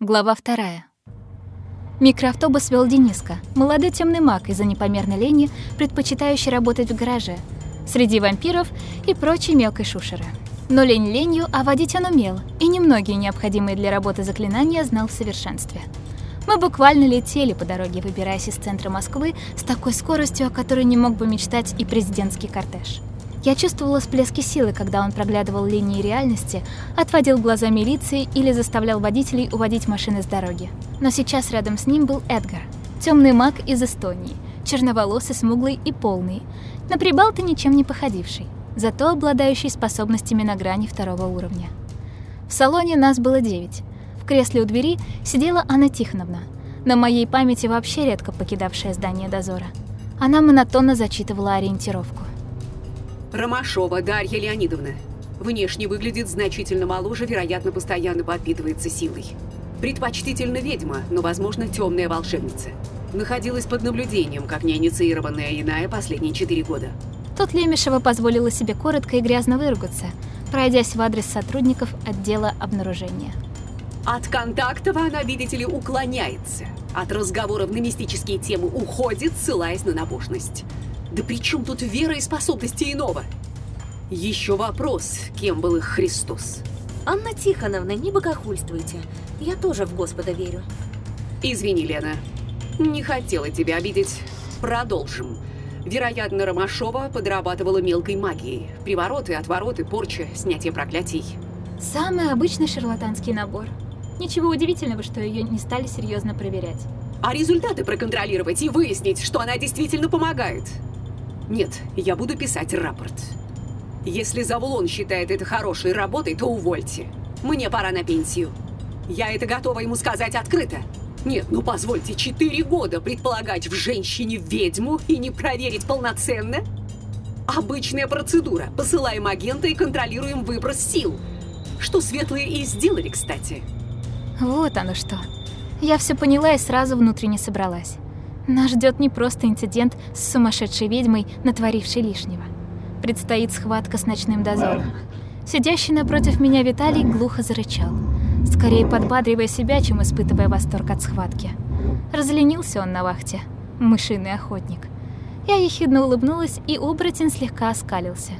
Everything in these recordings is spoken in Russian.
Глава вторая. Микроавтобус вел Дениска, молодой темный маг из-за непомерной лени, предпочитающий работать в гараже, среди вампиров и прочей мелкой шушеры. Но лень ленью, а водить он умел, и немногие необходимые для работы заклинания знал в совершенстве. Мы буквально летели по дороге, выбираясь из центра Москвы с такой скоростью, о которой не мог бы мечтать и президентский кортеж. Я чувствовала всплески силы, когда он проглядывал линии реальности, отводил глаза милиции или заставлял водителей уводить машины с дороги. Но сейчас рядом с ним был Эдгар, темный маг из Эстонии, черноволосый, смуглый и полный, на прибалты ничем не походивший, зато обладающий способностями на грани второго уровня. В салоне нас было девять. В кресле у двери сидела Анна Тихоновна, на моей памяти вообще редко покидавшая здание дозора. Она монотонно зачитывала ориентировку. Ромашова Дарья Леонидовна. Внешне выглядит значительно моложе, вероятно, постоянно подпитывается силой. Предпочтительно ведьма, но, возможно, темная волшебница. Находилась под наблюдением, как неинициированная иная последние четыре года. Тут Лемешева позволила себе коротко и грязно выругаться, пройдясь в адрес сотрудников отдела обнаружения. От контактов она, видите ли, уклоняется. От разговоров на мистические темы уходит, ссылаясь на набожность. Да при чем тут вера и способности иного? Еще вопрос, кем был их Христос? Анна Тихоновна, не богохульствуйте. Я тоже в Господа верю. Извини, Лена. Не хотела тебя обидеть. Продолжим. Вероятно, Ромашова подрабатывала мелкой магией. Привороты, отвороты, порча, снятие проклятий. Самый обычный шарлатанский набор. Ничего удивительного, что ее не стали серьезно проверять. А результаты проконтролировать и выяснить, что она действительно помогает. Нет, я буду писать рапорт. Если Завулон считает это хорошей работой, то увольте. Мне пора на пенсию. Я это готова ему сказать открыто. Нет, ну позвольте, четыре года предполагать в женщине ведьму и не проверить полноценно? Обычная процедура. Посылаем агента и контролируем выброс сил. Что светлые и сделали, кстати. Вот оно что. Я все поняла и сразу внутренне собралась. Нас ждет не просто инцидент с сумасшедшей ведьмой, натворившей лишнего. Предстоит схватка с ночным дозором. Сидящий напротив меня Виталий глухо зарычал, скорее подбадривая себя, чем испытывая восторг от схватки. Разленился он на вахте, мышиный охотник. Я ехидно улыбнулась, и оборотень слегка оскалился.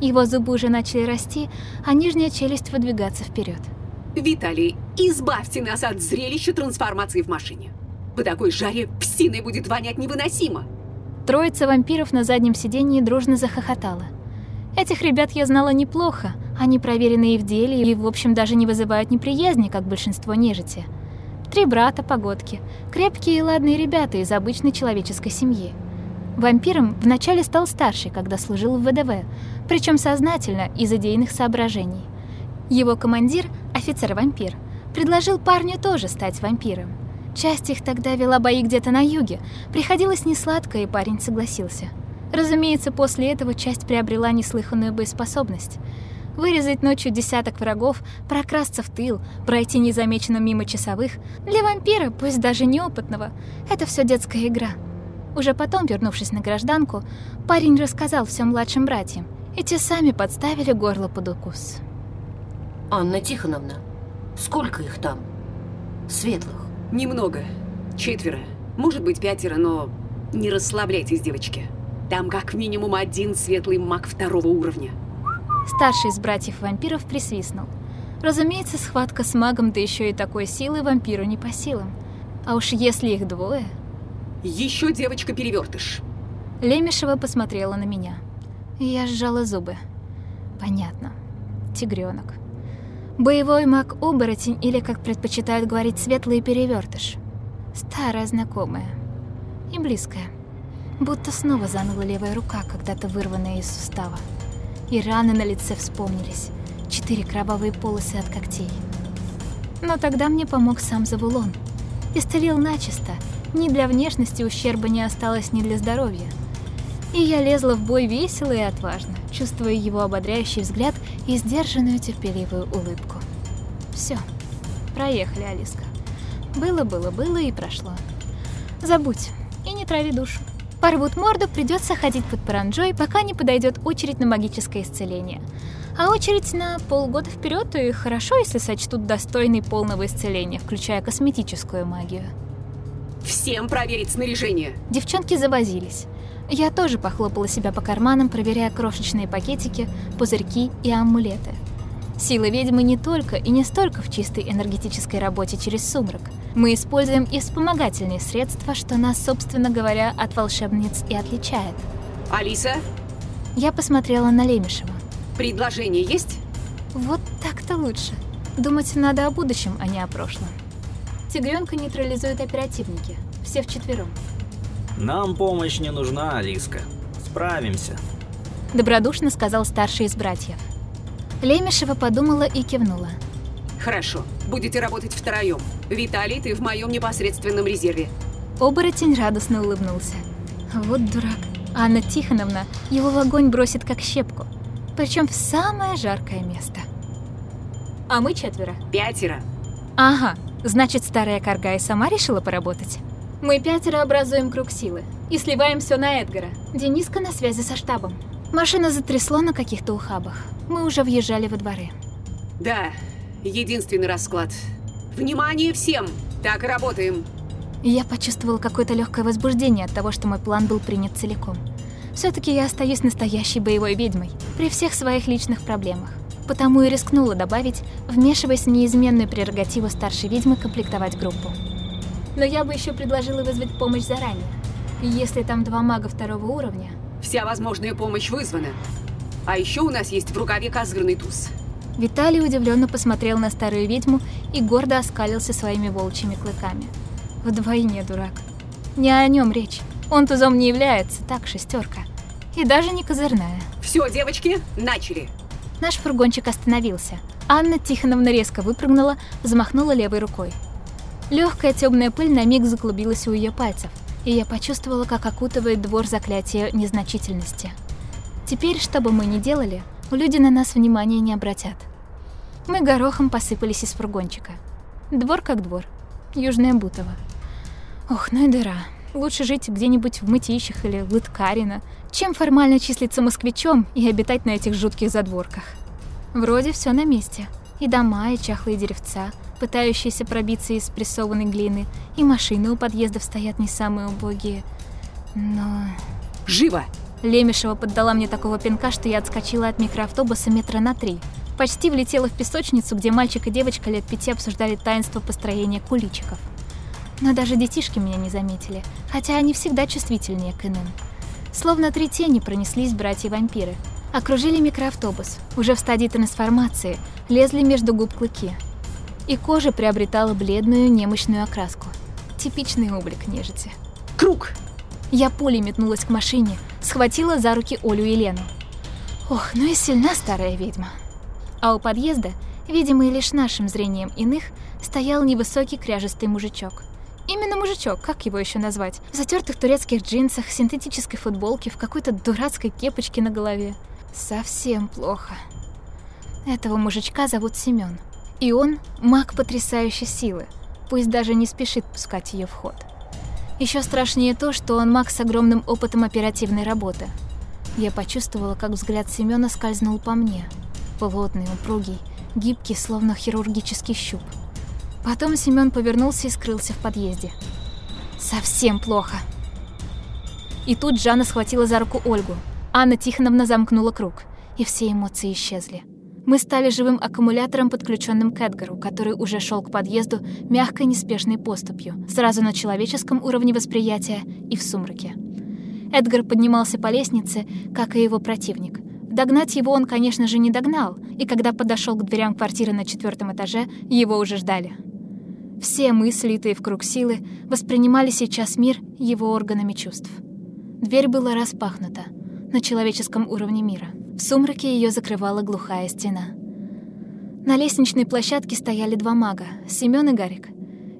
Его зубы уже начали расти, а нижняя челюсть выдвигаться вперед. Виталий, избавьте нас от зрелища трансформации в машине. По такой жаре псиной будет вонять невыносимо. Троица вампиров на заднем сидении дружно захохотала. Этих ребят я знала неплохо, они проверенные в деле и, в общем, даже не вызывают неприязни, как большинство нежити. Три брата, погодки, крепкие и ладные ребята из обычной человеческой семьи. Вампиром вначале стал старший, когда служил в ВДВ, причем сознательно из идейных соображений. Его командир, офицер-вампир, предложил парню тоже стать вампиром. Часть их тогда вела бои где-то на юге. Приходилось несладко, и парень согласился. Разумеется, после этого часть приобрела неслыханную боеспособность. Вырезать ночью десяток врагов, прокрасться в тыл, пройти незамеченным мимо часовых. Для вампира, пусть даже неопытного, это все детская игра. Уже потом, вернувшись на гражданку, парень рассказал всем младшим братьям, и те сами подставили горло под укус. Анна Тихоновна, сколько их там? Светлых. Немного. Четверо. Может быть, пятеро, но не расслабляйтесь, девочки. Там как минимум один светлый маг второго уровня. Старший из братьев-вампиров присвистнул. Разумеется, схватка с магом, да еще и такой силы вампиру не по силам. А уж если их двое... Еще девочка-перевертыш. Лемешева посмотрела на меня. Я сжала зубы. Понятно. Тигренок. Боевой маг-оборотень или, как предпочитают говорить, светлый перевертыш. Старая знакомая. И близкая. Будто снова заныла левая рука, когда-то вырванная из сустава. И раны на лице вспомнились. Четыре кровавые полосы от когтей. Но тогда мне помог сам Завулон. Исцелил начисто. Ни для внешности ущерба не осталось, ни для здоровья. И я лезла в бой весело и отважно, чувствуя его ободряющий взгляд и сдержанную терпеливую улыбку. Все, проехали, Алиска. Было-было-было и прошло. Забудь и не трави душу. Порвут морду, придется ходить под паранджой, пока не подойдет очередь на магическое исцеление. А очередь на полгода вперед, и хорошо, если сочтут достойный полного исцеления, включая косметическую магию. Всем проверить снаряжение. Девчонки завозились. Я тоже похлопала себя по карманам, проверяя крошечные пакетики, пузырьки и амулеты. Сила ведьмы не только и не столько в чистой энергетической работе через сумрак. Мы используем и вспомогательные средства, что нас, собственно говоря, от волшебниц и отличает. Алиса, Я посмотрела на Лемешева. предложение есть? Вот так-то лучше. Думать надо о будущем, а не о прошлом. Тигренка нейтрализуют оперативники. Все вчетвером. Нам помощь не нужна, Алиска. Справимся. Добродушно сказал старший из братьев. Лемешева подумала и кивнула. Хорошо, будете работать втроем. Виталий, ты в моем непосредственном резерве. Оборотень радостно улыбнулся. Вот дурак. Анна Тихоновна его в огонь бросит как щепку. Причем в самое жаркое место. А мы четверо. Пятеро. Ага, значит, старая карга и сама решила поработать. Мы пятеро образуем круг силы и сливаем все на Эдгара. Дениска на связи со штабом. Машина затрясло на каких-то ухабах. Мы уже въезжали во дворы. Да, единственный расклад. Внимание всем! Так и работаем. Я почувствовала какое-то легкое возбуждение от того, что мой план был принят целиком. Все-таки я остаюсь настоящей боевой ведьмой при всех своих личных проблемах. Потому и рискнула добавить, вмешиваясь в неизменную прерогативу старшей ведьмы комплектовать группу. Но я бы еще предложила вызвать помощь заранее. Если там два мага второго уровня, Вся возможная помощь вызвана. А еще у нас есть в рукаве козырный туз. Виталий удивленно посмотрел на старую ведьму и гордо оскалился своими волчьими клыками. Вдвойне дурак. Не о нем речь. Он тузом не является, так, шестерка. И даже не козырная. Все, девочки, начали. Наш фургончик остановился. Анна Тихоновна резко выпрыгнула, взмахнула левой рукой. Легкая темная пыль на миг заклубилась у ее пальцев, и я почувствовала, как окутывает двор заклятие незначительности. Теперь, что бы мы ни делали, люди на нас внимания не обратят. Мы горохом посыпались из фургончика. Двор как двор. Южная Бутово. Ох, ну и дыра. Лучше жить где-нибудь в Мытищах или Лыткарино, чем формально числиться москвичом и обитать на этих жутких задворках. Вроде все на месте. И дома, и чахлые деревца, пытающиеся пробиться из прессованной глины, и машины у подъездов стоят не самые убогие. Но... Живо! Лемешева поддала мне такого пинка, что я отскочила от микроавтобуса метра на три. Почти влетела в песочницу, где мальчик и девочка лет пяти обсуждали таинство построения куличиков. Но даже детишки меня не заметили, хотя они всегда чувствительнее к иным. Словно три тени пронеслись братья-вампиры. Окружили микроавтобус, уже в стадии трансформации, лезли между губ клыки. И кожа приобретала бледную немощную окраску. Типичный облик нежити. Круг! Я пулей метнулась к машине, схватила за руки Олю и Лену. Ох, ну и сильна старая ведьма. А у подъезда, видимый лишь нашим зрением иных, стоял невысокий кряжестый мужичок. Именно мужичок, как его еще назвать? В затертых турецких джинсах, синтетической футболке, в какой-то дурацкой кепочке на голове. Совсем плохо. Этого мужичка зовут Семён. И он маг потрясающей силы, пусть даже не спешит пускать ее в ход. Еще страшнее то, что он маг с огромным опытом оперативной работы. Я почувствовала, как взгляд Семёна скользнул по мне. Плотный, упругий, гибкий, словно хирургический щуп. Потом Семён повернулся и скрылся в подъезде. Совсем плохо. И тут Жанна схватила за руку Ольгу. Анна Тихоновна замкнула круг, и все эмоции исчезли. Мы стали живым аккумулятором, подключенным к Эдгару, который уже шел к подъезду мягкой неспешной поступью, сразу на человеческом уровне восприятия и в сумраке. Эдгар поднимался по лестнице, как и его противник. Догнать его он, конечно же, не догнал, и когда подошел к дверям квартиры на четвертом этаже, его уже ждали. Все мы, слитые в круг силы, воспринимали сейчас мир его органами чувств. Дверь была распахнута на человеческом уровне мира. В сумраке ее закрывала глухая стена. На лестничной площадке стояли два мага, Семён и Гарик.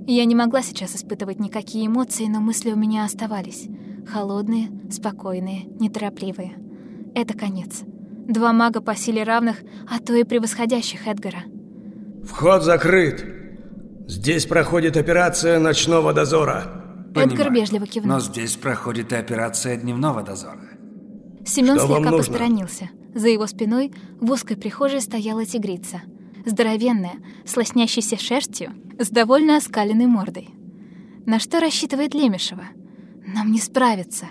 Я не могла сейчас испытывать никакие эмоции, но мысли у меня оставались. Холодные, спокойные, неторопливые. Это конец. Два мага по силе равных, а то и превосходящих Эдгара. Вход закрыт. Здесь проходит операция ночного дозора. Эдгар вежливо кивнул. Но здесь проходит и операция дневного дозора. Семён Что слегка нужно? посторонился. За его спиной в узкой прихожей стояла тигрица. Здоровенная, с лоснящейся шерстью, с довольно оскаленной мордой. На что рассчитывает Лемешева? Нам не справиться.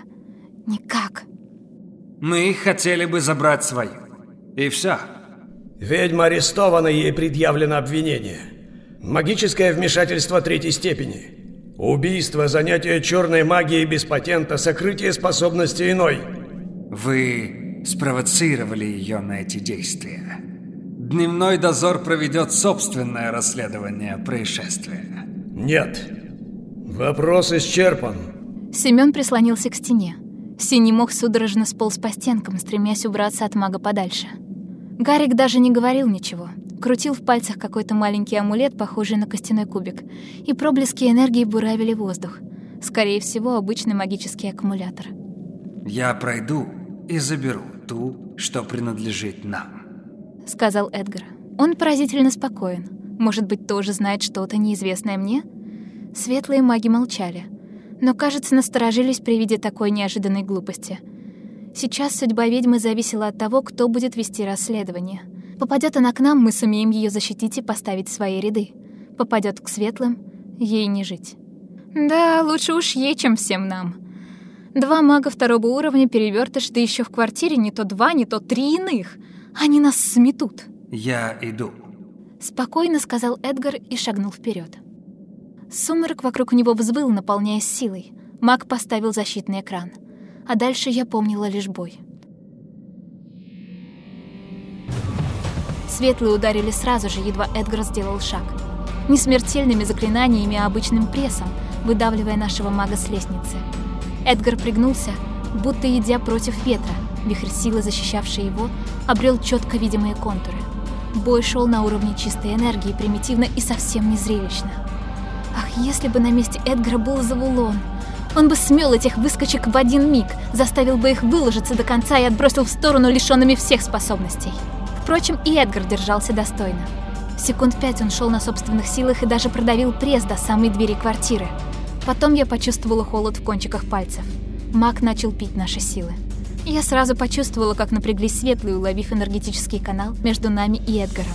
Никак. Мы хотели бы забрать свою. И все. Ведьма арестована, ей предъявлено обвинение. Магическое вмешательство третьей степени. Убийство, занятие черной магией без патента, сокрытие способности иной. Вы спровоцировали ее на эти действия. Дневной дозор проведет собственное расследование происшествия. Нет. Вопрос исчерпан. Семён прислонился к стене. Синий мох судорожно сполз по стенкам, стремясь убраться от мага подальше. Гарик даже не говорил ничего. Крутил в пальцах какой-то маленький амулет, похожий на костяной кубик, и проблески энергии буравили воздух. Скорее всего, обычный магический аккумулятор. Я пройду и заберу ту, что принадлежит нам. Сказал Эдгар. Он поразительно спокоен. Может быть, тоже знает что-то неизвестное мне? Светлые маги молчали. Но, кажется, насторожились при виде такой неожиданной глупости — Сейчас судьба ведьмы зависела от того, кто будет вести расследование. Попадет она к нам, мы сумеем ее защитить и поставить в свои ряды. Попадет к светлым, ей не жить. Да, лучше уж ей, чем всем нам. Два мага второго уровня перевертыш, да еще в квартире не то два, не то три иных. Они нас сметут. Я иду. Спокойно сказал Эдгар и шагнул вперед. Сумрак вокруг него взвыл, наполняясь силой. Маг поставил защитный экран — а дальше я помнила лишь бой. Светлые ударили сразу же, едва Эдгар сделал шаг. Не смертельными заклинаниями, а обычным прессом, выдавливая нашего мага с лестницы. Эдгар пригнулся, будто идя против ветра. Вихрь силы, защищавший его, обрел четко видимые контуры. Бой шел на уровне чистой энергии, примитивно и совсем не зрелищно. Ах, если бы на месте Эдгара был Завулон! Он бы смел этих выскочек в один миг, заставил бы их выложиться до конца и отбросил в сторону лишенными всех способностей. Впрочем, и Эдгар держался достойно. Секунд пять он шел на собственных силах и даже продавил пресс до самой двери квартиры. Потом я почувствовала холод в кончиках пальцев. Маг начал пить наши силы. Я сразу почувствовала, как напряглись светлые, уловив энергетический канал между нами и Эдгаром.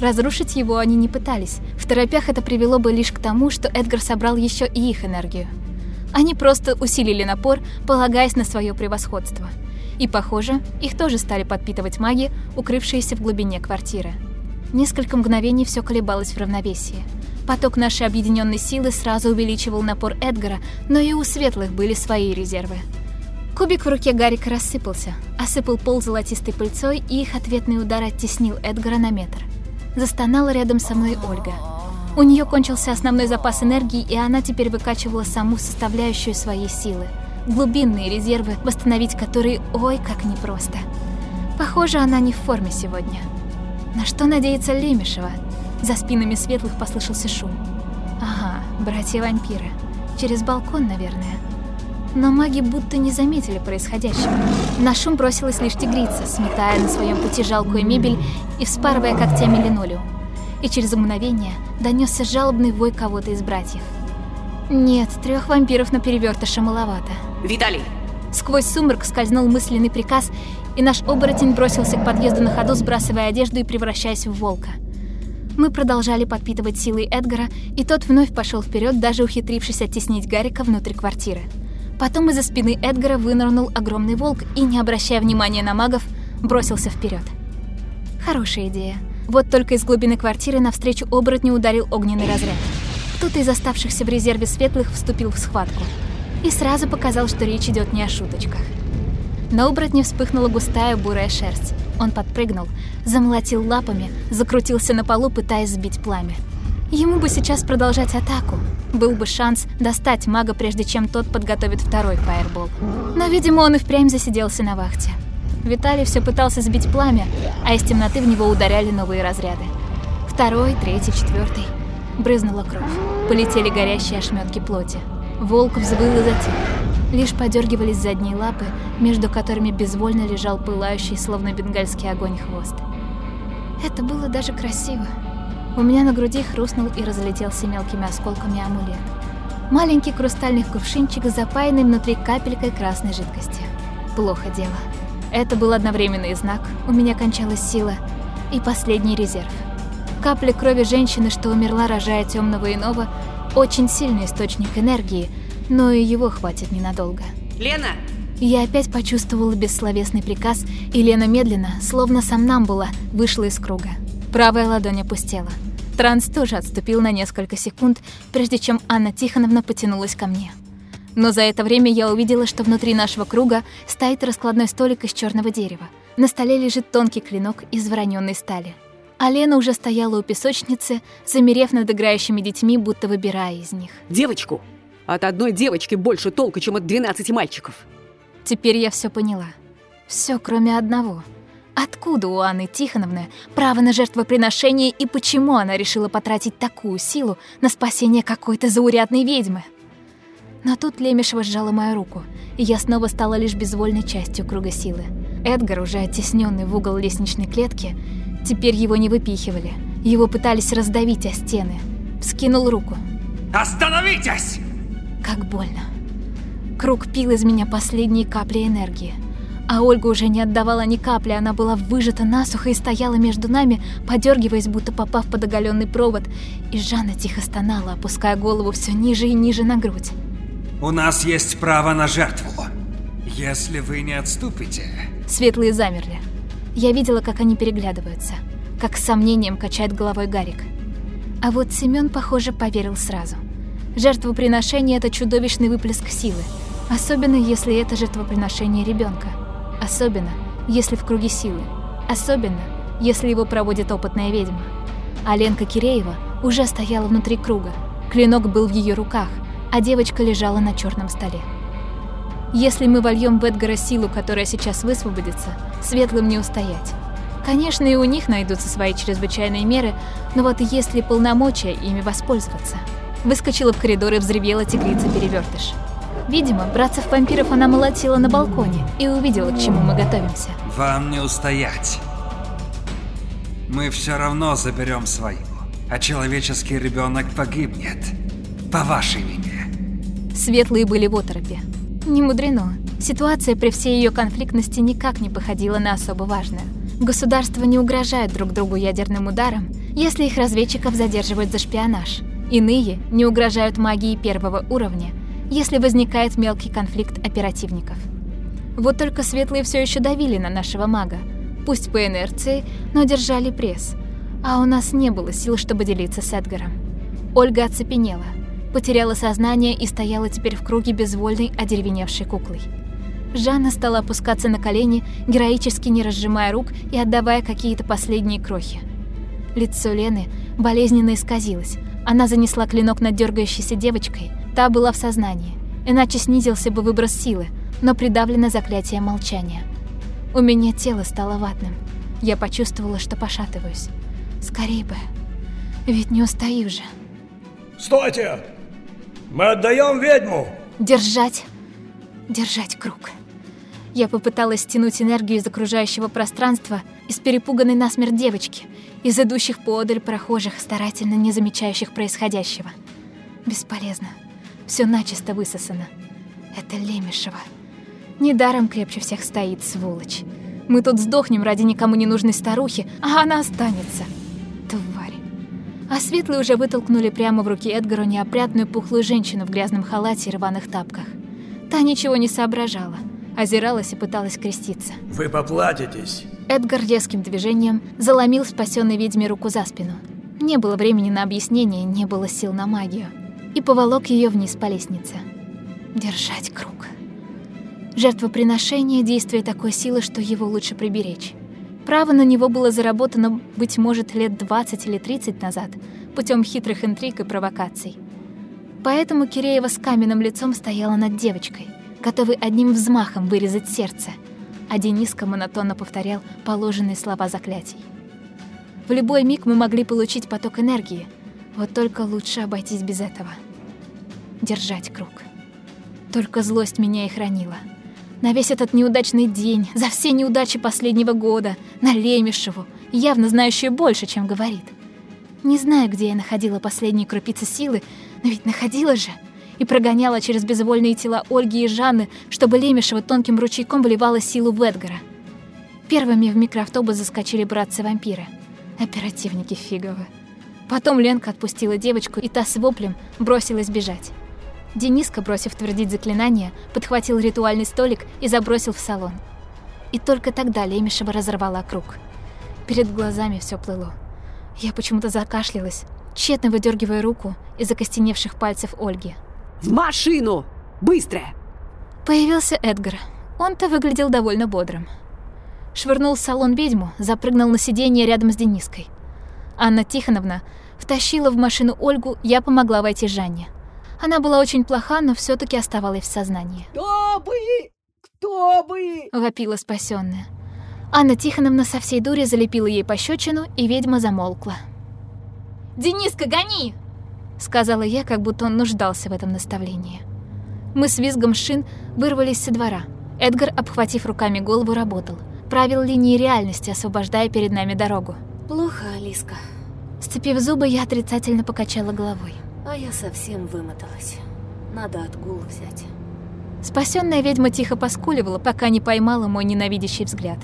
Разрушить его они не пытались. В торопях это привело бы лишь к тому, что Эдгар собрал еще и их энергию. Они просто усилили напор, полагаясь на свое превосходство. И, похоже, их тоже стали подпитывать маги, укрывшиеся в глубине квартиры. Несколько мгновений все колебалось в равновесии. Поток нашей объединенной силы сразу увеличивал напор Эдгара, но и у светлых были свои резервы. Кубик в руке Гарика рассыпался, осыпал пол золотистой пыльцой, и их ответный удар оттеснил Эдгара на метр. Застонала рядом со мной Ольга. У нее кончился основной запас энергии, и она теперь выкачивала саму составляющую своей силы. Глубинные резервы, восстановить которые ой как непросто. Похоже, она не в форме сегодня. На что надеется Лемешева? За спинами светлых послышался шум. Ага, братья-вампиры. Через балкон, наверное. Но маги будто не заметили происходящего. На шум бросилась лишь тигрица, сметая на своем пути жалкую мебель и вспарывая когтями линолеум и через мгновение донесся жалобный вой кого-то из братьев. Нет, трех вампиров на перевертыше маловато. Виталий! Сквозь сумрак скользнул мысленный приказ, и наш оборотень бросился к подъезду на ходу, сбрасывая одежду и превращаясь в волка. Мы продолжали подпитывать силой Эдгара, и тот вновь пошел вперед, даже ухитрившись оттеснить Гарика внутрь квартиры. Потом из-за спины Эдгара вынырнул огромный волк и, не обращая внимания на магов, бросился вперед. Хорошая идея. Вот только из глубины квартиры навстречу оборотню ударил огненный разряд. Кто-то из оставшихся в резерве светлых вступил в схватку. И сразу показал, что речь идет не о шуточках. На оборотне вспыхнула густая бурая шерсть. Он подпрыгнул, замолотил лапами, закрутился на полу, пытаясь сбить пламя. Ему бы сейчас продолжать атаку. Был бы шанс достать мага, прежде чем тот подготовит второй фаербол. Но, видимо, он и впрямь засиделся на вахте. Виталий все пытался сбить пламя, а из темноты в него ударяли новые разряды. Второй, третий, четвертый. Брызнула кровь. Полетели горящие ошметки плоти. Волк взвыл и затих. Лишь подергивались задние лапы, между которыми безвольно лежал пылающий, словно бенгальский огонь, хвост. Это было даже красиво. У меня на груди хрустнул и разлетелся мелкими осколками амулет. Маленький хрустальный кувшинчик, запаянный внутри капелькой красной жидкости. Плохо дело. Это был одновременный знак, у меня кончалась сила, и последний резерв. Капля крови женщины, что умерла, рожая темного иного, очень сильный источник энергии, но и его хватит ненадолго. Лена! Я опять почувствовала бессловесный приказ, и Лена медленно, словно сам нам была, вышла из круга. Правая ладонь опустела. Транс тоже отступил на несколько секунд, прежде чем Анна Тихоновна потянулась ко мне. Но за это время я увидела, что внутри нашего круга стоит раскладной столик из черного дерева. На столе лежит тонкий клинок из вороненной стали. А Лена уже стояла у песочницы, замерев над играющими детьми, будто выбирая из них. Девочку! От одной девочки больше толка, чем от 12 мальчиков. Теперь я все поняла. Все, кроме одного. Откуда у Анны Тихоновны право на жертвоприношение и почему она решила потратить такую силу на спасение какой-то заурядной ведьмы? Но тут Лемешева сжала мою руку, и я снова стала лишь безвольной частью круга силы. Эдгар, уже оттесненный в угол лестничной клетки, теперь его не выпихивали. Его пытались раздавить о стены. Вскинул руку. Остановитесь! Как больно. Круг пил из меня последние капли энергии. А Ольга уже не отдавала ни капли, она была выжата насухо и стояла между нами, подергиваясь, будто попав под оголенный провод. И Жанна тихо стонала, опуская голову все ниже и ниже на грудь. У нас есть право на жертву. Если вы не отступите... Светлые замерли. Я видела, как они переглядываются, как с сомнением качает головой Гарик. А вот Семён, похоже, поверил сразу. Жертвоприношение — это чудовищный выплеск силы, особенно если это жертвоприношение ребенка, особенно если в круге силы, особенно если его проводит опытная ведьма. А Киреева уже стояла внутри круга, клинок был в ее руках, а девочка лежала на черном столе. Если мы вольем в Эдгара силу, которая сейчас высвободится, светлым не устоять. Конечно, и у них найдутся свои чрезвычайные меры, но вот есть ли полномочия ими воспользоваться? Выскочила в коридор и взревела тигрица-перевертыш. Видимо, братцев-вампиров она молотила на балконе и увидела, к чему мы готовимся. Вам не устоять. Мы все равно заберем свою, а человеческий ребенок погибнет. По вашей вине. Светлые были в оторопе. Не мудрено. Ситуация при всей ее конфликтности никак не походила на особо важную. Государства не угрожают друг другу ядерным ударом, если их разведчиков задерживают за шпионаж. Иные не угрожают магией первого уровня, если возникает мелкий конфликт оперативников. Вот только светлые все еще давили на нашего мага, пусть по инерции, но держали пресс, а у нас не было сил, чтобы делиться с Эдгаром. Ольга оцепенела, потеряла сознание и стояла теперь в круге безвольной, одеревеневшей куклой. Жанна стала опускаться на колени, героически не разжимая рук и отдавая какие-то последние крохи. Лицо Лены болезненно исказилось. Она занесла клинок над дергающейся девочкой. Та была в сознании, иначе снизился бы выброс силы, но придавлено заклятие молчания. У меня тело стало ватным. Я почувствовала, что пошатываюсь. Скорей бы. Ведь не устаю же. Стойте! Мы отдаем ведьму! Держать. Держать круг. Я попыталась стянуть энергию из окружающего пространства, из перепуганной насмерть девочки, из идущих поодаль прохожих, старательно не замечающих происходящего. Бесполезно. Все начисто высосано. Это Лемешева. Недаром крепче всех стоит, сволочь. Мы тут сдохнем ради никому не нужной старухи, а она останется. Тварь. А светлые уже вытолкнули прямо в руки Эдгару неопрятную пухлую женщину в грязном халате и рваных тапках. Та ничего не соображала озиралась и пыталась креститься. Вы поплатитесь. Эдгар резким движением заломил спасенной ведьме руку за спину. Не было времени на объяснение, не было сил на магию. И поволок ее вниз по лестнице. Держать круг. Жертвоприношение – действие такой силы, что его лучше приберечь. Право на него было заработано, быть может, лет 20 или 30 назад, путем хитрых интриг и провокаций. Поэтому Киреева с каменным лицом стояла над девочкой – готовый одним взмахом вырезать сердце, а Дениска монотонно повторял положенные слова заклятий. В любой миг мы могли получить поток энергии, вот только лучше обойтись без этого. Держать круг. Только злость меня и хранила. На весь этот неудачный день, за все неудачи последнего года, на Лемешеву, явно знающую больше, чем говорит. Не знаю, где я находила последние крупицы силы, но ведь находила же — и прогоняла через безвольные тела Ольги и Жанны, чтобы Лемешева тонким ручейком вливала силу в Эдгара. Первыми в микроавтобус заскочили братцы-вампиры. Оперативники фиговы. Потом Ленка отпустила девочку, и та с воплем бросилась бежать. Дениска, бросив твердить заклинание, подхватил ритуальный столик и забросил в салон. И только тогда Лемешева разорвала круг. Перед глазами все плыло. Я почему-то закашлялась, тщетно выдергивая руку из окостеневших пальцев Ольги. В машину! Быстро! Появился Эдгар. Он-то выглядел довольно бодрым. Швырнул в салон ведьму, запрыгнул на сиденье рядом с Дениской. Анна Тихоновна втащила в машину Ольгу, я помогла войти Жанне. Она была очень плоха, но все таки оставалась в сознании. «Кто бы? Кто бы?» — вопила спасенная. Анна Тихоновна со всей дури залепила ей пощечину, и ведьма замолкла. «Дениска, гони!» — сказала я, как будто он нуждался в этом наставлении. Мы с визгом шин вырвались со двора. Эдгар, обхватив руками голову, работал. Правил линии реальности, освобождая перед нами дорогу. Плохо, Алиска. Сцепив зубы, я отрицательно покачала головой. А я совсем вымоталась. Надо отгул взять. Спасенная ведьма тихо поскуливала, пока не поймала мой ненавидящий взгляд.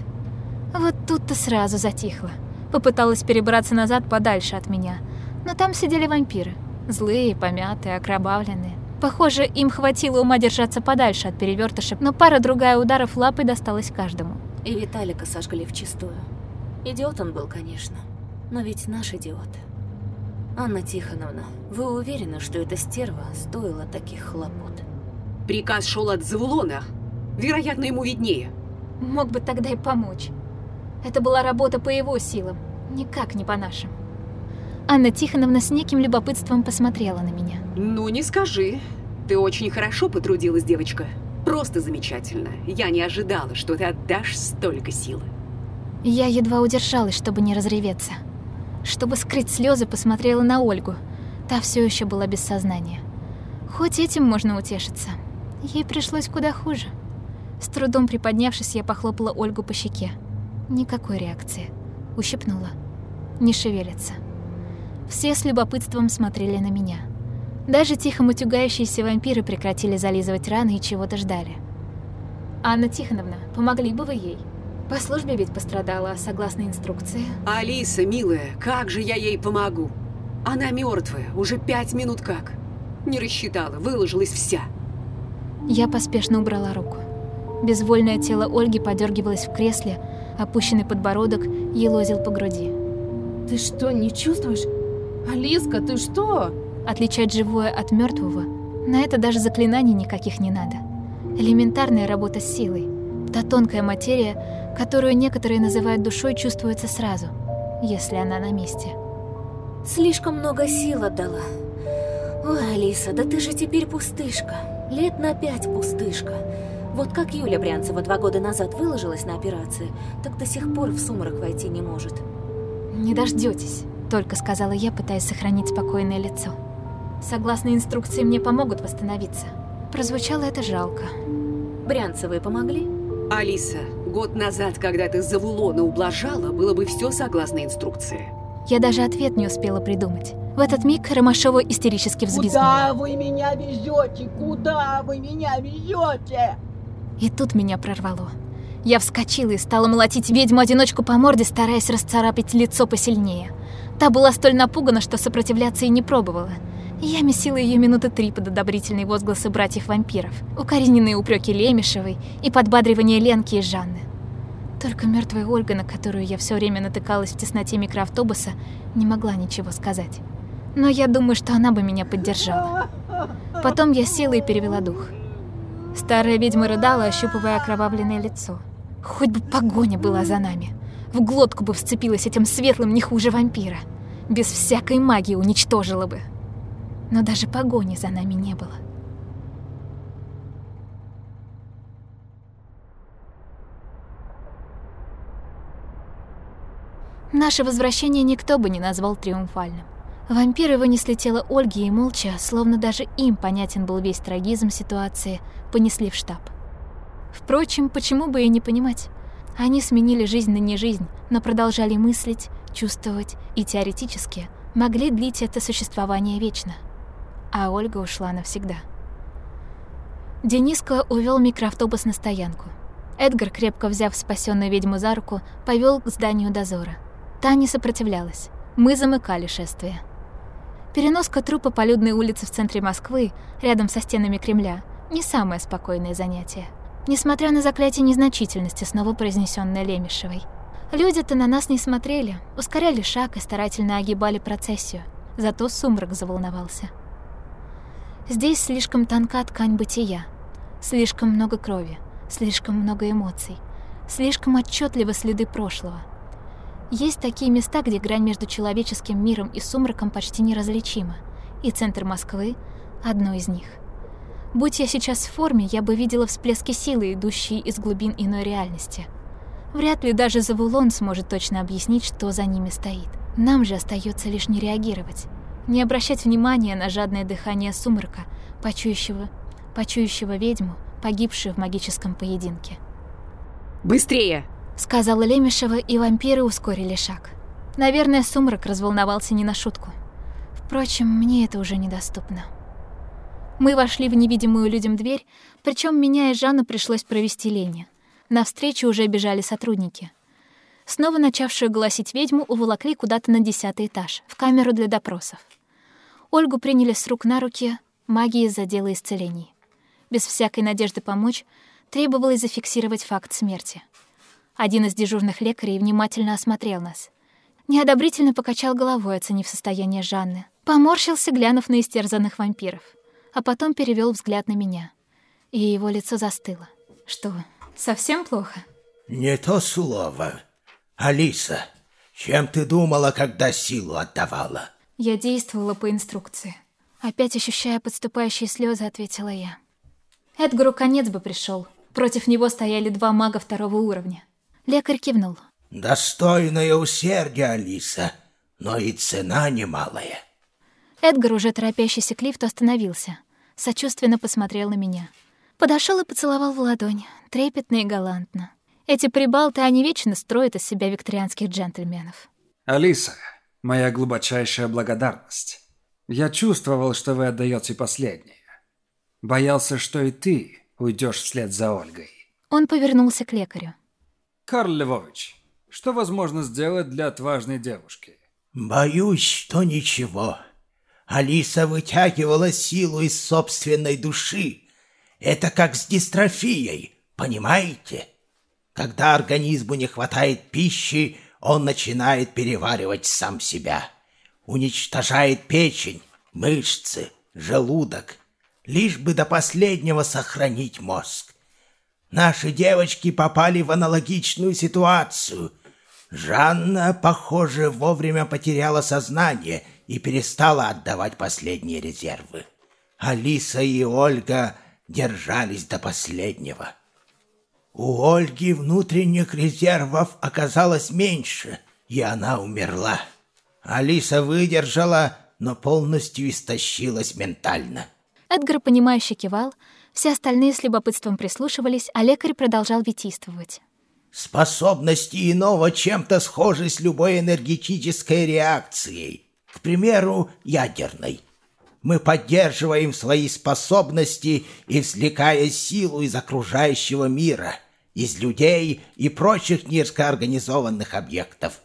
Вот тут-то сразу затихла. Попыталась перебраться назад подальше от меня. Но там сидели вампиры. Злые, помятые, окровавленные. Похоже, им хватило ума держаться подальше от перевертышек, но пара-другая ударов лапой досталась каждому. И Виталика сожгли вчистую. Идиот он был, конечно. Но ведь наш идиот. Анна Тихоновна, вы уверены, что эта стерва стоила таких хлопот? Приказ шел от Завулона. Вероятно, ему виднее. Мог бы тогда и помочь. Это была работа по его силам, никак не по нашим. Анна Тихоновна с неким любопытством посмотрела на меня. Ну, не скажи. Ты очень хорошо потрудилась, девочка. Просто замечательно. Я не ожидала, что ты отдашь столько силы. Я едва удержалась, чтобы не разреветься. Чтобы скрыть слезы, посмотрела на Ольгу. Та все еще была без сознания. Хоть этим можно утешиться. Ей пришлось куда хуже. С трудом приподнявшись, я похлопала Ольгу по щеке. Никакой реакции. Ущипнула. Не шевелится. Все с любопытством смотрели на меня. Даже тихо мутюгающиеся вампиры прекратили зализывать раны и чего-то ждали. «Анна Тихоновна, помогли бы вы ей?» По службе ведь пострадала, согласно инструкции. Алиса, милая, как же я ей помогу? Она мертвая, уже пять минут как. Не рассчитала, выложилась вся. Я поспешно убрала руку. Безвольное тело Ольги подергивалось в кресле, опущенный подбородок елозил по груди. Ты что, не чувствуешь? Алиска, ты что? Отличать живое от мертвого на это даже заклинаний никаких не надо. Элементарная работа с силой. Та тонкая материя, которую некоторые называют душой, чувствуется сразу, если она на месте. Слишком много сил отдала. Ой, Алиса, да ты же теперь пустышка. Лет на пять пустышка. Вот как Юля Брянцева два года назад выложилась на операции, так до сих пор в сумрак войти не может. «Не дождетесь, только сказала я, пытаясь сохранить спокойное лицо. Согласно инструкции, мне помогут восстановиться. Прозвучало это жалко. Брянцевые помогли? Алиса, год назад, когда ты Завулона ублажала, было бы все согласно инструкции. Я даже ответ не успела придумать. В этот миг Ромашова истерически взвизгнула. Куда вы меня везете? Куда вы меня везете? И тут меня прорвало. Я вскочила и стала молотить ведьму-одиночку по морде, стараясь расцарапать лицо посильнее. Та была столь напугана, что сопротивляться и не пробовала. Я месила ее минуты три под одобрительные возгласы братьев-вампиров, укоризненные упреки Лемешевой и подбадривание Ленки и Жанны. Только мертвая Ольга, на которую я все время натыкалась в тесноте микроавтобуса, не могла ничего сказать. Но я думаю, что она бы меня поддержала. Потом я села и перевела дух. Старая ведьма рыдала, ощупывая окровавленное лицо. Хоть бы погоня была за нами. В глотку бы вцепилась этим светлым не хуже вампира. Без всякой магии уничтожила бы. Но даже погони за нами не было. Наше возвращение никто бы не назвал триумфальным. Вампиры вынесли тело Ольги и молча, словно даже им понятен был весь трагизм ситуации, понесли в штаб. Впрочем, почему бы и не понимать? Они сменили жизнь на не жизнь, но продолжали мыслить, чувствовать и теоретически могли длить это существование вечно. А Ольга ушла навсегда. Дениска увел микроавтобус на стоянку. Эдгар, крепко взяв спасенную ведьму за руку, повел к зданию дозора. Та не сопротивлялась. Мы замыкали шествие. Переноска трупа по людной улице в центре Москвы, рядом со стенами Кремля, не самое спокойное занятие. Несмотря на заклятие незначительности, снова произнесенное Лемешевой. Люди-то на нас не смотрели, ускоряли шаг и старательно огибали процессию. Зато сумрак заволновался. Здесь слишком тонка ткань бытия, слишком много крови, слишком много эмоций, слишком отчетливо следы прошлого. Есть такие места, где грань между человеческим миром и сумраком почти неразличима, и центр Москвы — одно из них. Будь я сейчас в форме, я бы видела всплески силы, идущие из глубин иной реальности. Вряд ли даже Завулон сможет точно объяснить, что за ними стоит. Нам же остается лишь не реагировать, не обращать внимания на жадное дыхание сумрака, почующего, почующего ведьму, погибшую в магическом поединке. «Быстрее!» — сказала Лемешева, и вампиры ускорили шаг. Наверное, сумрак разволновался не на шутку. Впрочем, мне это уже недоступно. Мы вошли в невидимую людям дверь, причем меня и Жанну пришлось провести Лене. Навстречу уже бежали сотрудники. Снова начавшую голосить ведьму уволокли куда-то на десятый этаж, в камеру для допросов. Ольгу приняли с рук на руки магией задела исцелений. Без всякой надежды помочь, требовалось зафиксировать факт смерти. Один из дежурных лекарей внимательно осмотрел нас. Неодобрительно покачал головой, оценив состояние Жанны. Поморщился, глянув на истерзанных вампиров. А потом перевел взгляд на меня. И его лицо застыло. Что, совсем плохо? Не то слово. Алиса, чем ты думала, когда силу отдавала? Я действовала по инструкции. Опять ощущая подступающие слезы, ответила я. Эдгару конец бы пришел. Против него стояли два мага второго уровня. Лекарь кивнул. Достойное усердие, Алиса, но и цена немалая. Эдгар, уже торопящийся к лифту, остановился. Сочувственно посмотрел на меня. Подошел и поцеловал в ладонь, трепетно и галантно. Эти прибалты, они вечно строят из себя викторианских джентльменов. Алиса, моя глубочайшая благодарность. Я чувствовал, что вы отдаете последнее. Боялся, что и ты уйдешь вслед за Ольгой. Он повернулся к лекарю. Карл Львович, что возможно сделать для отважной девушки? Боюсь, что ничего. Алиса вытягивала силу из собственной души. Это как с дистрофией, понимаете? Когда организму не хватает пищи, он начинает переваривать сам себя. Уничтожает печень, мышцы, желудок, лишь бы до последнего сохранить мозг. Наши девочки попали в аналогичную ситуацию. Жанна, похоже, вовремя потеряла сознание и перестала отдавать последние резервы. Алиса и Ольга держались до последнего. У Ольги внутренних резервов оказалось меньше, и она умерла. Алиса выдержала, но полностью истощилась ментально. Эдгар, понимающе кивал, все остальные с любопытством прислушивались, а лекарь продолжал витийствовать. Способности иного чем-то схожи с любой энергетической реакцией. К примеру, ядерной. Мы поддерживаем свои способности, извлекая силу из окружающего мира, из людей и прочих низкоорганизованных объектов.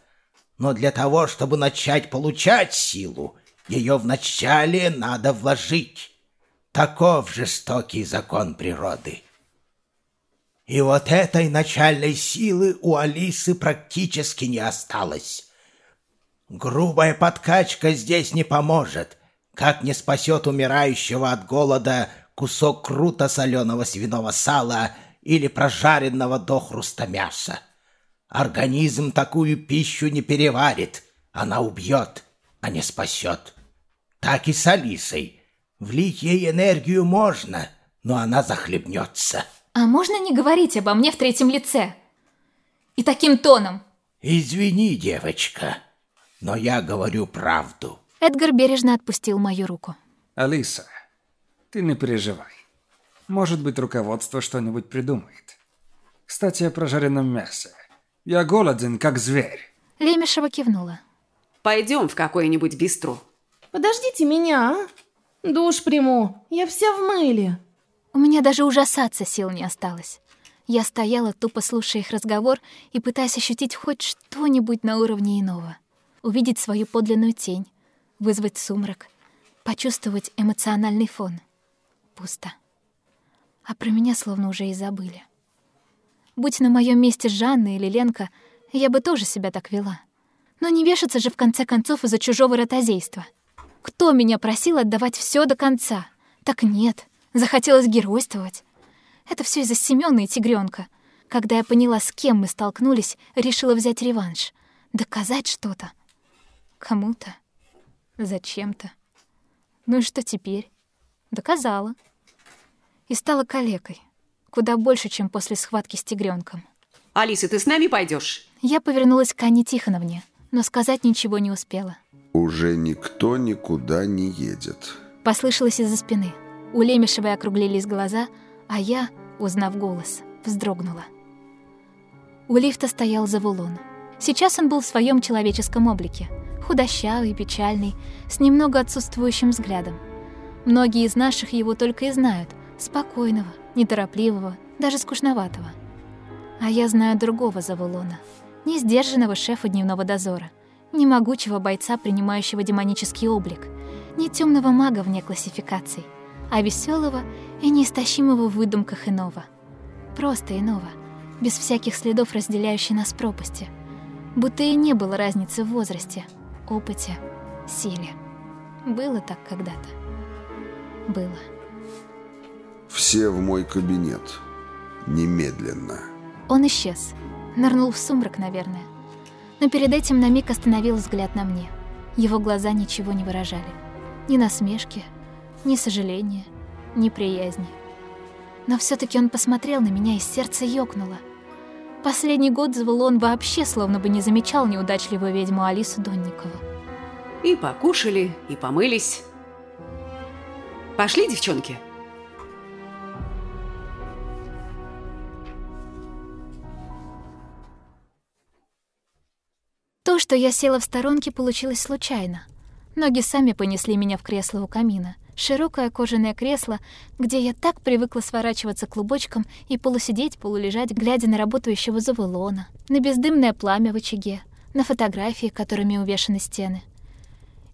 Но для того, чтобы начать получать силу, ее вначале надо вложить. Таков жестокий закон природы. И вот этой начальной силы у Алисы практически не осталось. Грубая подкачка здесь не поможет, как не спасет умирающего от голода кусок круто соленого свиного сала или прожаренного до хруста мяса. Организм такую пищу не переварит, она убьет, а не спасет. Так и с Алисой — Влить ей энергию можно, но она захлебнется. А можно не говорить обо мне в третьем лице? И таким тоном? Извини, девочка, но я говорю правду. Эдгар бережно отпустил мою руку. Алиса, ты не переживай. Может быть, руководство что-нибудь придумает. Кстати, о прожаренном мясе. Я голоден, как зверь. Лемешева кивнула. Пойдем в какое-нибудь бистро. Подождите меня, а? Душ приму, я вся в мыле. У меня даже ужасаться сил не осталось. Я стояла, тупо слушая их разговор и пытаясь ощутить хоть что-нибудь на уровне иного. Увидеть свою подлинную тень, вызвать сумрак, почувствовать эмоциональный фон. Пусто. А про меня словно уже и забыли. Будь на моем месте Жанна или Ленка, я бы тоже себя так вела. Но не вешаться же в конце концов из-за чужого ротозейства. Кто меня просил отдавать все до конца? Так нет, захотелось геройствовать. Это все из-за Семёна и Тигрёнка. Когда я поняла, с кем мы столкнулись, решила взять реванш. Доказать что-то. Кому-то. Зачем-то. Ну и что теперь? Доказала. И стала калекой. Куда больше, чем после схватки с тигренком. Алиса, ты с нами пойдешь? Я повернулась к Анне Тихоновне, но сказать ничего не успела. Уже никто никуда не едет. Послышалось из-за спины. У Лемешевой округлились глаза, а я, узнав голос, вздрогнула. У лифта стоял Завулон. Сейчас он был в своем человеческом облике. Худощавый, печальный, с немного отсутствующим взглядом. Многие из наших его только и знают. Спокойного, неторопливого, даже скучноватого. А я знаю другого Завулона. Не сдержанного шефа дневного дозора. Не могучего бойца, принимающего демонический облик. Не темного мага вне классификаций. А веселого и неистощимого в выдумках иного. Просто иного. Без всяких следов разделяющей нас пропасти. Будто и не было разницы в возрасте, опыте, силе. Было так когда-то. Было. Все в мой кабинет. Немедленно. Он исчез. Нырнул в сумрак, наверное. Но перед этим на миг остановил взгляд на мне. Его глаза ничего не выражали. Ни насмешки, ни сожаления, ни приязни. Но все таки он посмотрел на меня, и сердце ёкнуло. Последний год Завулон вообще словно бы не замечал неудачливую ведьму Алису Донникову. И покушали, и помылись. Пошли, девчонки? То, что я села в сторонке, получилось случайно. Ноги сами понесли меня в кресло у камина. Широкое кожаное кресло, где я так привыкла сворачиваться клубочком и полусидеть, полулежать, глядя на работающего завулона, на бездымное пламя в очаге, на фотографии, которыми увешаны стены.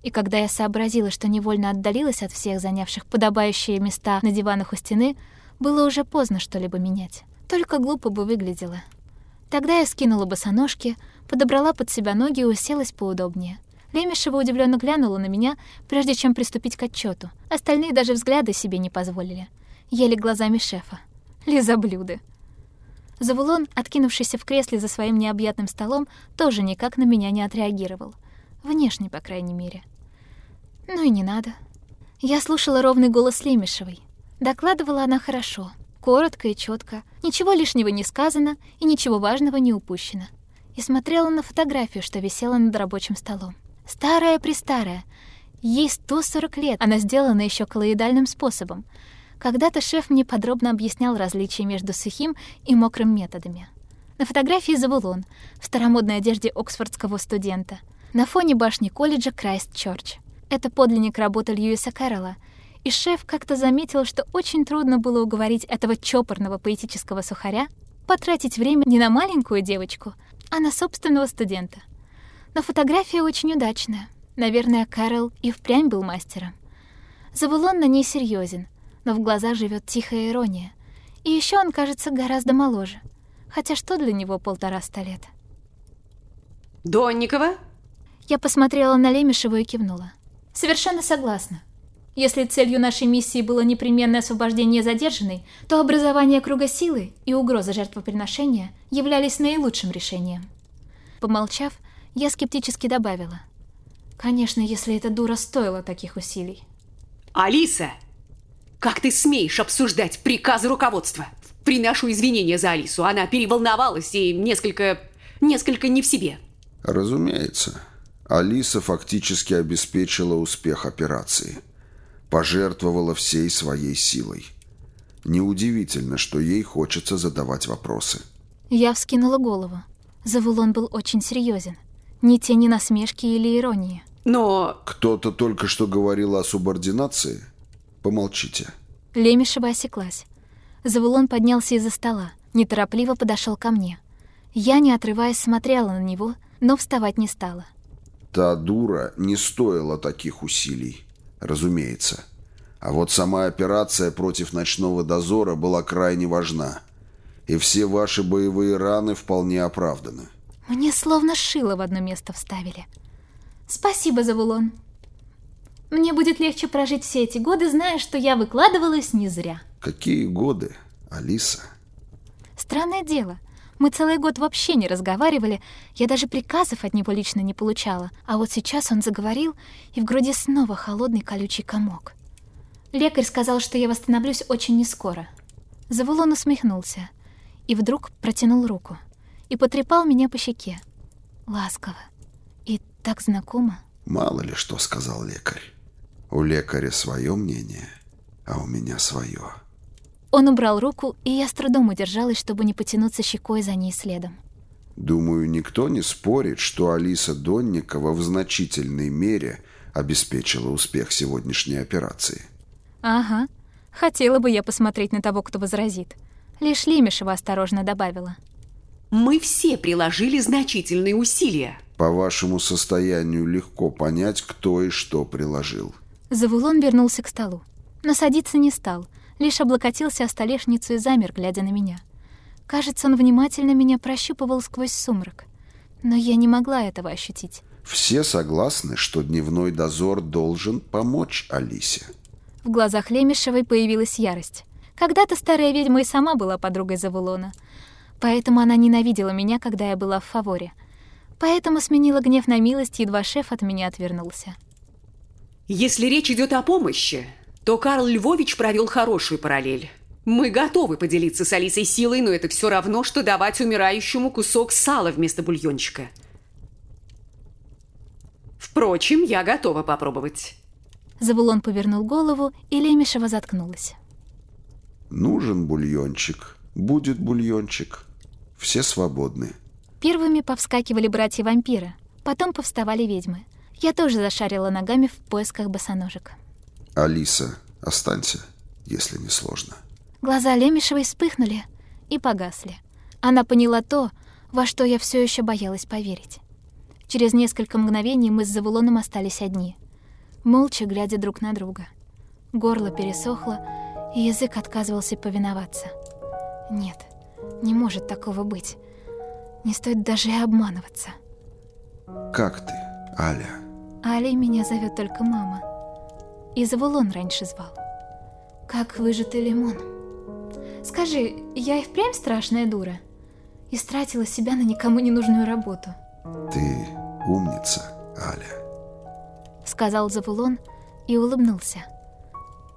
И когда я сообразила, что невольно отдалилась от всех занявших подобающие места на диванах у стены, было уже поздно что-либо менять. Только глупо бы выглядело. Тогда я скинула босоножки, подобрала под себя ноги и уселась поудобнее. Лемешева удивленно глянула на меня, прежде чем приступить к отчету. Остальные даже взгляды себе не позволили. Ели глазами шефа. Лизоблюды. Завулон, откинувшийся в кресле за своим необъятным столом, тоже никак на меня не отреагировал. Внешне, по крайней мере. Ну и не надо. Я слушала ровный голос Лемешевой. Докладывала она хорошо, коротко и четко. Ничего лишнего не сказано и ничего важного не упущено. И смотрела на фотографию, что висела над рабочим столом. Старая-престарая. Ей 140 лет, она сделана еще колоидальным способом. Когда-то шеф мне подробно объяснял различия между сухим и мокрым методами. На фотографии Завулон, в старомодной одежде оксфордского студента, на фоне башни колледжа Крайст-Чорч. Это подлинник работы Льюиса Кэрролла, и шеф как-то заметил, что очень трудно было уговорить этого чопорного поэтического сухаря потратить время не на маленькую девочку, а на собственного студента — но фотография очень удачная. Наверное, Кэрол и впрямь был мастером. Завулон на ней серьезен, но в глазах живет тихая ирония. И еще он кажется гораздо моложе. Хотя что для него полтораста лет? Донникова? Я посмотрела на Лемешеву и кивнула. Совершенно согласна. Если целью нашей миссии было непременное освобождение задержанной, то образование круга силы и угроза жертвоприношения являлись наилучшим решением. Помолчав, я скептически добавила. Конечно, если эта дура стоила таких усилий. Алиса! Как ты смеешь обсуждать приказы руководства? Приношу извинения за Алису. Она переволновалась и несколько... несколько не в себе. Разумеется. Алиса фактически обеспечила успех операции. Пожертвовала всей своей силой. Неудивительно, что ей хочется задавать вопросы. Я вскинула голову. Завулон был очень серьезен. Ни тени насмешки или иронии. Но... Кто-то только что говорил о субординации? Помолчите. Лемешева осеклась. Завулон поднялся из-за стола. Неторопливо подошел ко мне. Я, не отрываясь, смотрела на него, но вставать не стала. Та дура не стоила таких усилий, разумеется. А вот сама операция против ночного дозора была крайне важна. И все ваши боевые раны вполне оправданы. Мне словно шило в одно место вставили. Спасибо, Завулон. Мне будет легче прожить все эти годы, зная, что я выкладывалась не зря. Какие годы, Алиса? Странное дело. Мы целый год вообще не разговаривали, я даже приказов от него лично не получала. А вот сейчас он заговорил, и в груди снова холодный колючий комок. Лекарь сказал, что я восстановлюсь очень нескоро. Завулон усмехнулся и вдруг протянул руку и потрепал меня по щеке. Ласково и так знакомо. Мало ли что сказал лекарь. У лекаря свое мнение, а у меня свое. Он убрал руку, и я с трудом удержалась, чтобы не потянуться щекой за ней следом. Думаю, никто не спорит, что Алиса Донникова в значительной мере обеспечила успех сегодняшней операции. Ага. Хотела бы я посмотреть на того, кто возразит. Лишь Лемешева осторожно добавила. Мы все приложили значительные усилия. По вашему состоянию легко понять, кто и что приложил. Завулон вернулся к столу, но садиться не стал, лишь облокотился о столешницу и замер, глядя на меня. Кажется, он внимательно меня прощупывал сквозь сумрак, но я не могла этого ощутить. Все согласны, что дневной дозор должен помочь Алисе. В глазах Лемешевой появилась ярость. Когда-то старая ведьма и сама была подругой Завулона, поэтому она ненавидела меня, когда я была в фаворе. Поэтому сменила гнев на милость, едва шеф от меня отвернулся. Если речь идет о помощи, то Карл Львович провел хорошую параллель. Мы готовы поделиться с Алисой силой, но это все равно, что давать умирающему кусок сала вместо бульончика. Впрочем, я готова попробовать. Завулон повернул голову, и Лемешева заткнулась. Нужен бульончик, будет бульончик. Все свободны. Первыми повскакивали братья-вампиры, потом повставали ведьмы. Я тоже зашарила ногами в поисках босоножек. Алиса, останься, если не сложно. Глаза Лемешевой вспыхнули и погасли. Она поняла то, во что я все еще боялась поверить. Через несколько мгновений мы с Завулоном остались одни, молча глядя друг на друга. Горло пересохло, и язык отказывался повиноваться. Нет, не может такого быть. Не стоит даже и обманываться. Как ты, Аля? Алей меня зовет только мама. И Завулон раньше звал. Как выжатый лимон. Скажи, я и впрямь страшная дура? Истратила себя на никому не нужную работу. Ты умница, Аля. Сказал Завулон и улыбнулся.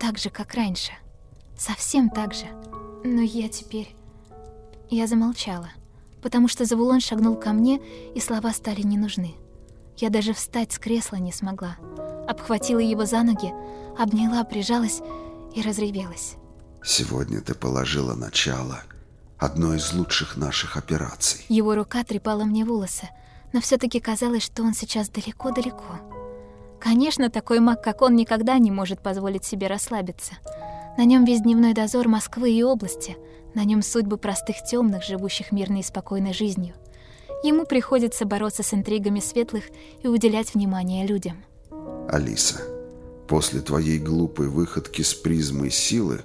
Так же, как раньше. Совсем так же. Но я теперь... Я замолчала, потому что Завулон шагнул ко мне, и слова стали не нужны. Я даже встать с кресла не смогла. Обхватила его за ноги, обняла, прижалась и разревелась. Сегодня ты положила начало одной из лучших наших операций. Его рука трепала мне волосы, но все таки казалось, что он сейчас далеко-далеко. Конечно, такой маг, как он, никогда не может позволить себе расслабиться. На нем весь дневной дозор Москвы и области, на нем судьбы простых темных, живущих мирной и спокойной жизнью. Ему приходится бороться с интригами светлых и уделять внимание людям. Алиса, после твоей глупой выходки с призмой силы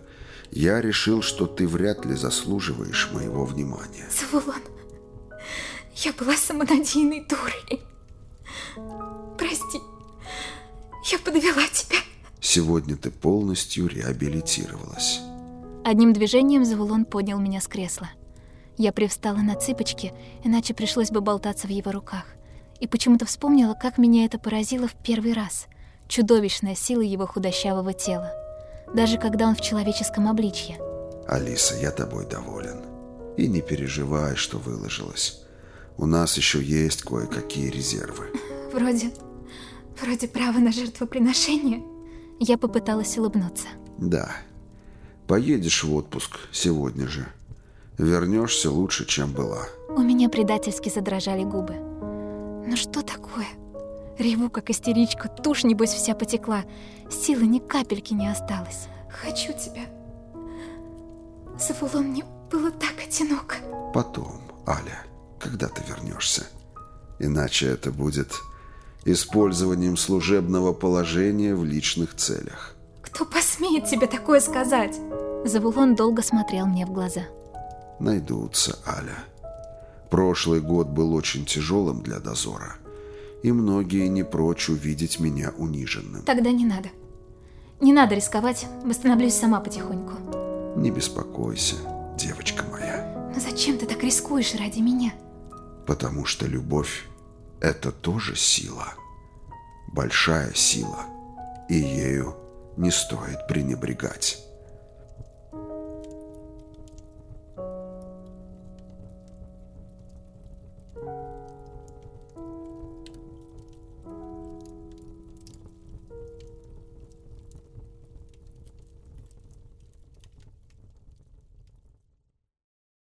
я решил, что ты вряд ли заслуживаешь моего внимания. Завулон, я была самонадеянной дурой. Прости, я подвела тебя. Сегодня ты полностью реабилитировалась. Одним движением Завулон поднял меня с кресла. Я привстала на цыпочки, иначе пришлось бы болтаться в его руках. И почему-то вспомнила, как меня это поразило в первый раз. Чудовищная сила его худощавого тела. Даже когда он в человеческом обличье. Алиса, я тобой доволен. И не переживай, что выложилась. У нас еще есть кое-какие резервы. Вроде... вроде права на жертвоприношение. Я попыталась улыбнуться. Да. Поедешь в отпуск сегодня же. Вернешься лучше, чем была. У меня предательски задрожали губы. Ну что такое? Реву, как истеричка, тушь, небось, вся потекла. Силы ни капельки не осталось. Хочу тебя. Завулон, мне было так одиноко. Потом, Аля, когда ты вернешься. Иначе это будет использованием служебного положения в личных целях. Кто посмеет тебе такое сказать? Завулон долго смотрел мне в глаза. Найдутся, Аля. Прошлый год был очень тяжелым для дозора, и многие не прочь увидеть меня униженным. Тогда не надо. Не надо рисковать, восстановлюсь сама потихоньку. Не беспокойся, девочка моя. Но зачем ты так рискуешь ради меня? Потому что любовь — это тоже сила. Большая сила. И ею не стоит пренебрегать.